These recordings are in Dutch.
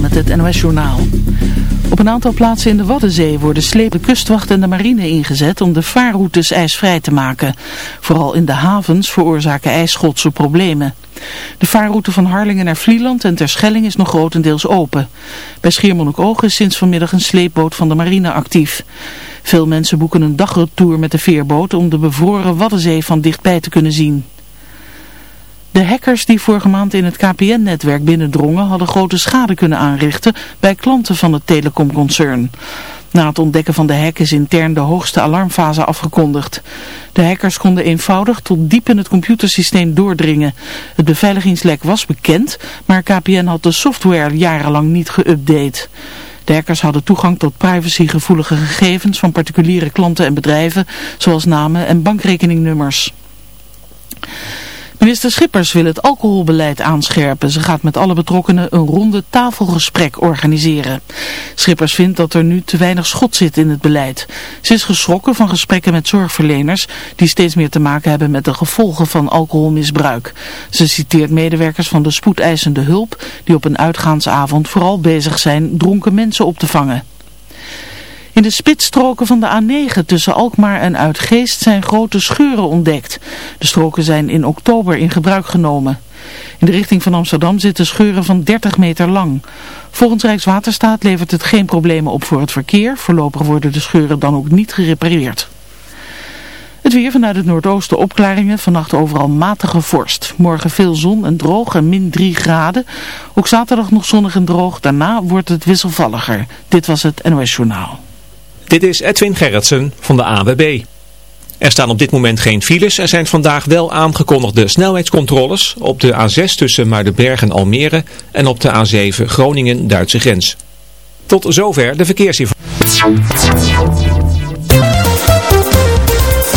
Met het NOS Journaal. Op een aantal plaatsen in de Waddenzee worden slepen kustwacht en de marine ingezet om de vaarroutes ijsvrij te maken. Vooral in de havens veroorzaken ijsschotse problemen. De vaarroute van Harlingen naar Vlieland en Terschelling is nog grotendeels open. Bij Schiermonnikoog is sinds vanmiddag een sleepboot van de marine actief. Veel mensen boeken een dagretour met de veerboot om de bevroren Waddenzee van dichtbij te kunnen zien. De hackers die vorige maand in het KPN-netwerk binnendrongen hadden grote schade kunnen aanrichten bij klanten van het telecomconcern. Na het ontdekken van de hack is intern de hoogste alarmfase afgekondigd. De hackers konden eenvoudig tot diep in het computersysteem doordringen. Het beveiligingslek was bekend, maar KPN had de software jarenlang niet geüpdate. De hackers hadden toegang tot privacygevoelige gegevens van particuliere klanten en bedrijven, zoals namen en bankrekeningnummers. Minister Schippers wil het alcoholbeleid aanscherpen. Ze gaat met alle betrokkenen een ronde tafelgesprek organiseren. Schippers vindt dat er nu te weinig schot zit in het beleid. Ze is geschrokken van gesprekken met zorgverleners die steeds meer te maken hebben met de gevolgen van alcoholmisbruik. Ze citeert medewerkers van de spoedeisende hulp die op een uitgaansavond vooral bezig zijn dronken mensen op te vangen. In de spitsstroken van de A9 tussen Alkmaar en Uitgeest zijn grote scheuren ontdekt. De stroken zijn in oktober in gebruik genomen. In de richting van Amsterdam zitten scheuren van 30 meter lang. Volgens Rijkswaterstaat levert het geen problemen op voor het verkeer. Voorlopig worden de scheuren dan ook niet gerepareerd. Het weer vanuit het noordoosten opklaringen, vannacht overal matige vorst. Morgen veel zon en droog en min 3 graden. Ook zaterdag nog zonnig en droog, daarna wordt het wisselvalliger. Dit was het NOS Journaal. Dit is Edwin Gerritsen van de AWB. Er staan op dit moment geen files. Er zijn vandaag wel aangekondigde snelheidscontroles op de A6 tussen Muidenberg en Almere en op de A7 Groningen-Duitse grens. Tot zover de verkeersinformatie.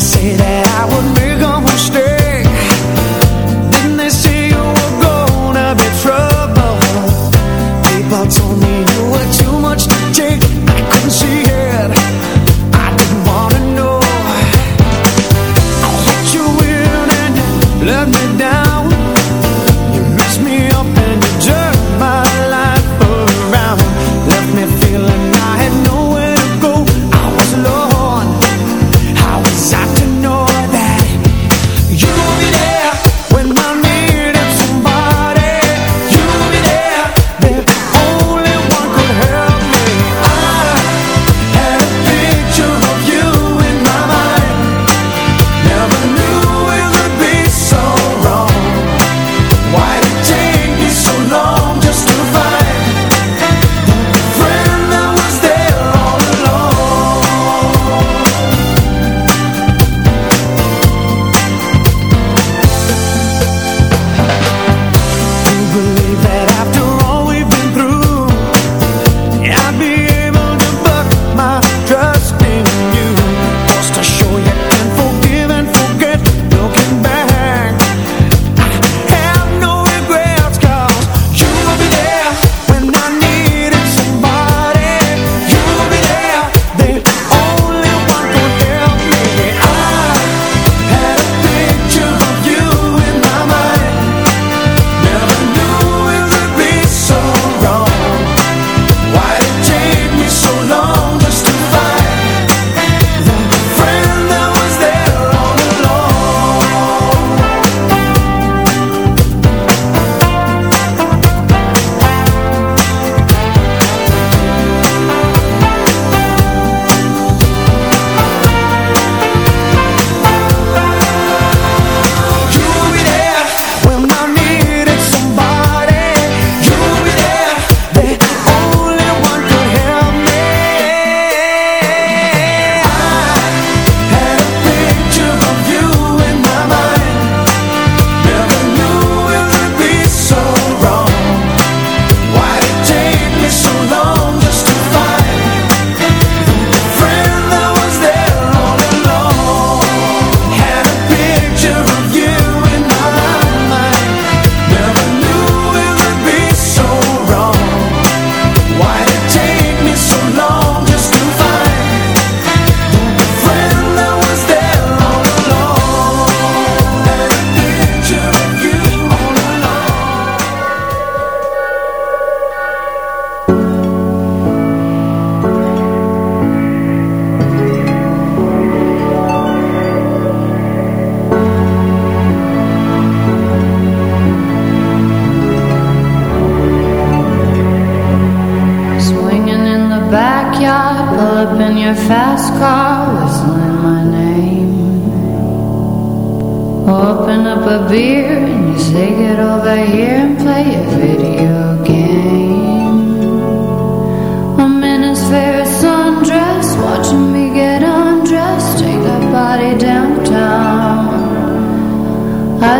Say that I would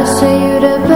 say you to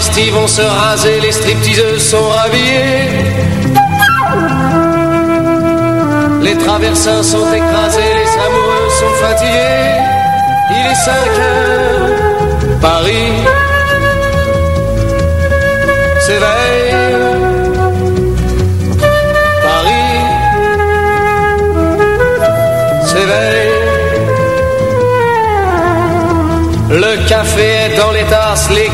Les travestis vont se raser, les stripteaseuses sont rhabillées. Les traversins sont écrasés, les amoureux sont fatigués. Il est 5 heures, Paris s'éveille. Paris s'éveille. Le café est dans l'état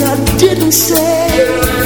I didn't say.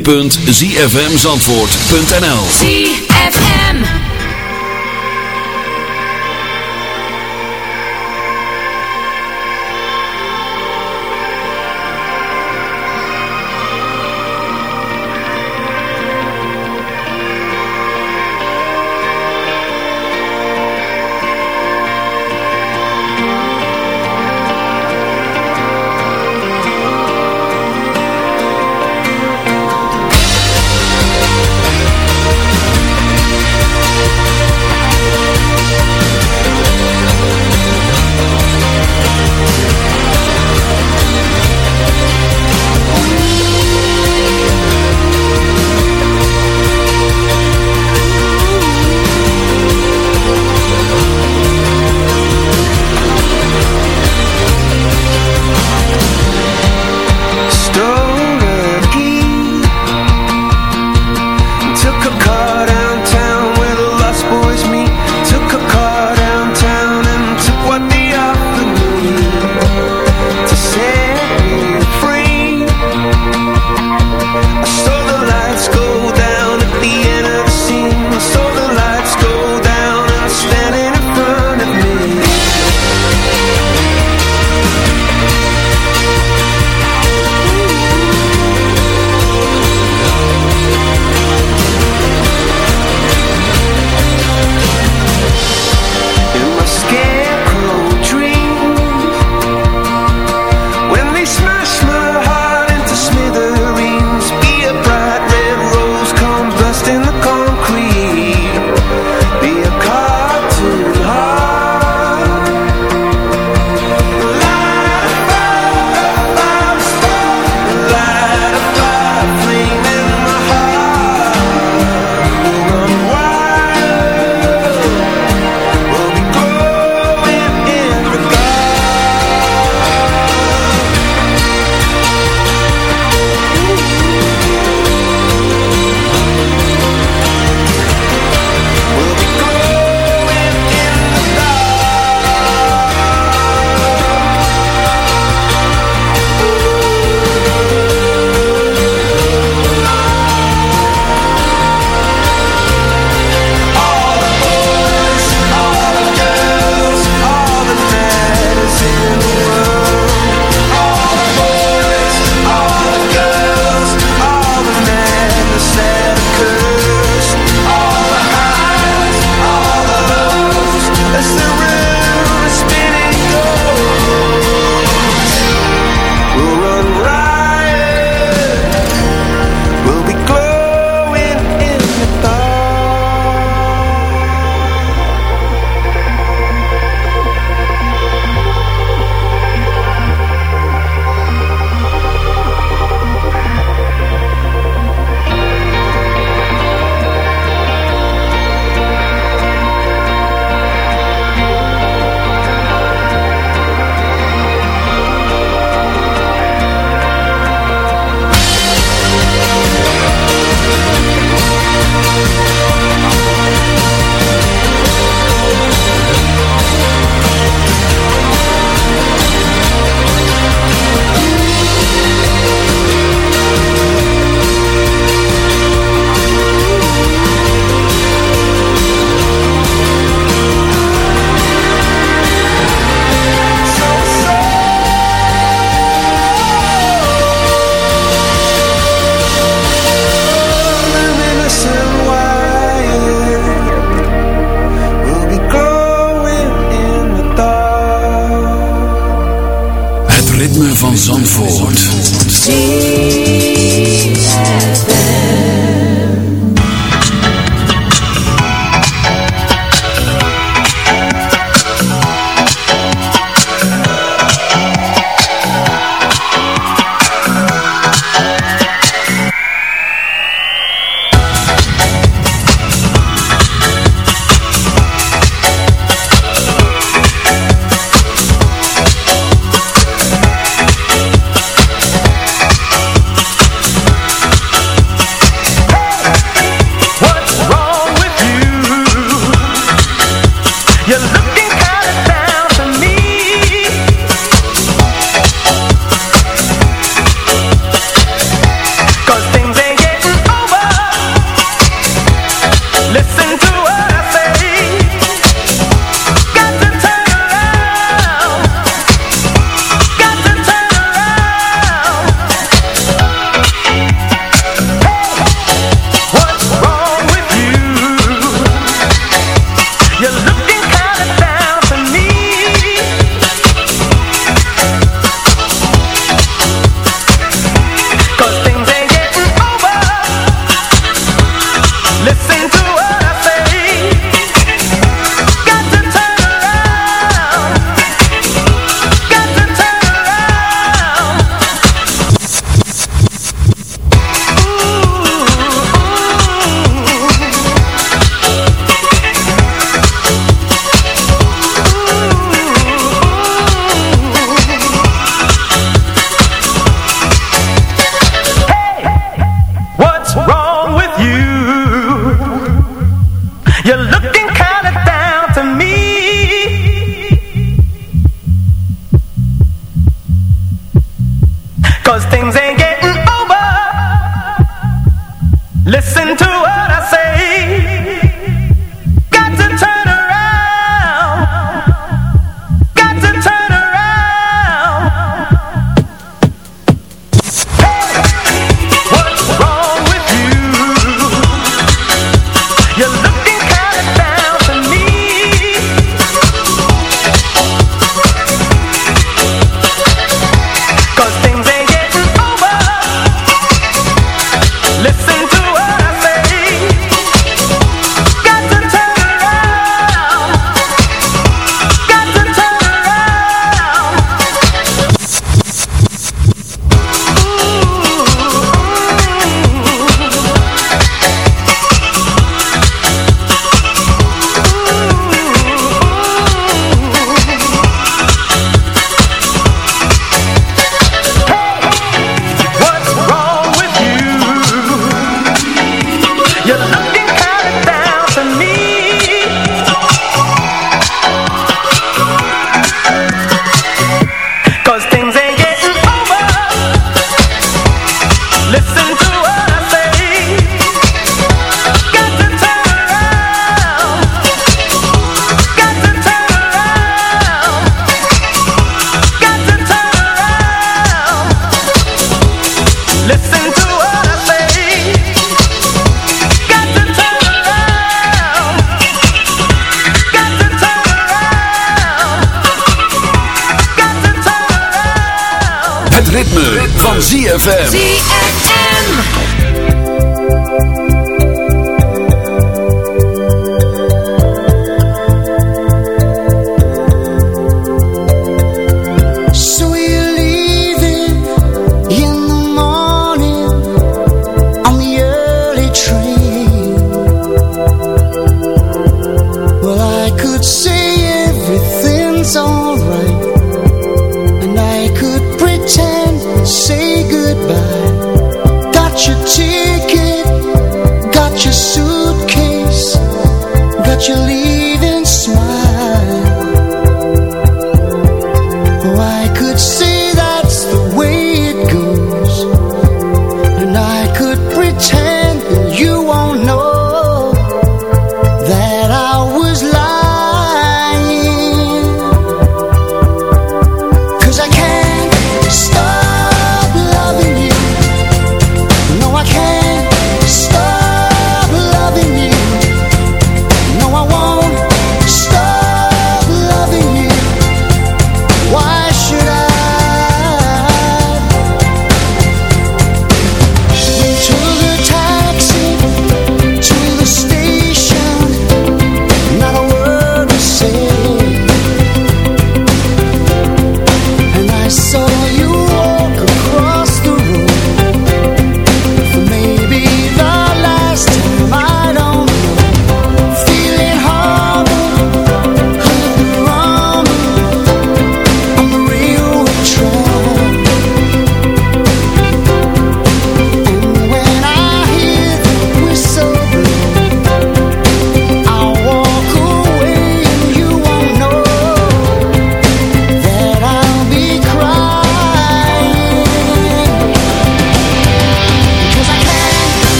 www.zfmzandvoort.nl